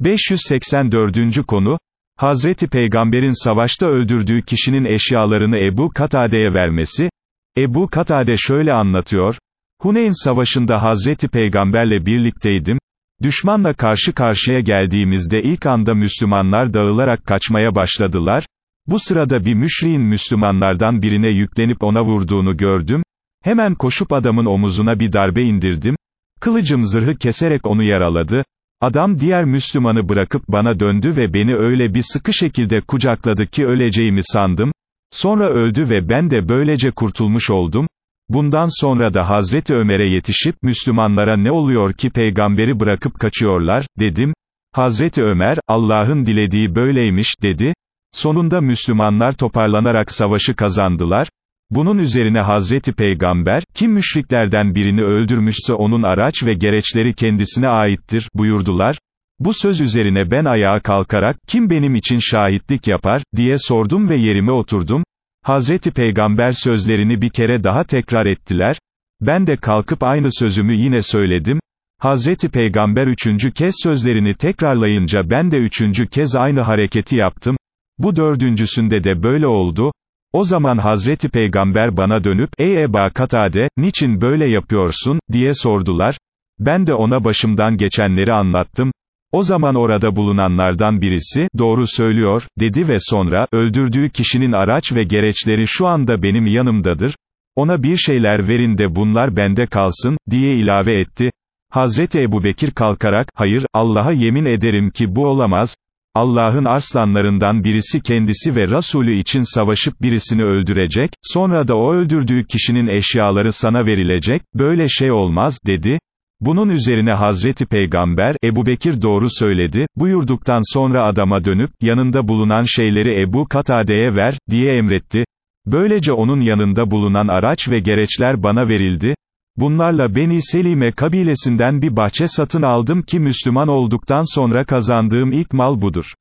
584. konu, Hazreti Peygamber'in savaşta öldürdüğü kişinin eşyalarını Ebu Katade'ye vermesi, Ebu Katade şöyle anlatıyor, Huneyn savaşında Hazreti Peygamberle birlikteydim, düşmanla karşı karşıya geldiğimizde ilk anda Müslümanlar dağılarak kaçmaya başladılar, bu sırada bir müşriğin Müslümanlardan birine yüklenip ona vurduğunu gördüm, hemen koşup adamın omuzuna bir darbe indirdim, kılıcım zırhı keserek onu yaraladı, Adam diğer Müslümanı bırakıp bana döndü ve beni öyle bir sıkı şekilde kucakladı ki öleceğimi sandım, sonra öldü ve ben de böylece kurtulmuş oldum, bundan sonra da Hazreti Ömer'e yetişip, Müslümanlara ne oluyor ki peygamberi bırakıp kaçıyorlar, dedim, Hazreti Ömer, Allah'ın dilediği böyleymiş, dedi, sonunda Müslümanlar toparlanarak savaşı kazandılar, bunun üzerine Hazreti Peygamber, kim müşriklerden birini öldürmüşse onun araç ve gereçleri kendisine aittir, buyurdular. Bu söz üzerine ben ayağa kalkarak, kim benim için şahitlik yapar, diye sordum ve yerime oturdum. Hazreti Peygamber sözlerini bir kere daha tekrar ettiler. Ben de kalkıp aynı sözümü yine söyledim. Hazreti Peygamber üçüncü kez sözlerini tekrarlayınca ben de üçüncü kez aynı hareketi yaptım. Bu dördüncüsünde de böyle oldu. O zaman Hazreti Peygamber bana dönüp, ey Eba Katade, niçin böyle yapıyorsun, diye sordular. Ben de ona başımdan geçenleri anlattım. O zaman orada bulunanlardan birisi, doğru söylüyor, dedi ve sonra, öldürdüğü kişinin araç ve gereçleri şu anda benim yanımdadır, ona bir şeyler verin de bunlar bende kalsın, diye ilave etti. Hazreti Ebu Bekir kalkarak, hayır, Allah'a yemin ederim ki bu olamaz, Allah'ın arslanlarından birisi kendisi ve Resulü için savaşıp birisini öldürecek, sonra da o öldürdüğü kişinin eşyaları sana verilecek, böyle şey olmaz, dedi. Bunun üzerine Hazreti Peygamber, Ebu Bekir doğru söyledi, buyurduktan sonra adama dönüp, yanında bulunan şeyleri Ebu Katade'ye ver, diye emretti. Böylece onun yanında bulunan araç ve gereçler bana verildi. Bunlarla Beni Selime kabilesinden bir bahçe satın aldım ki Müslüman olduktan sonra kazandığım ilk mal budur.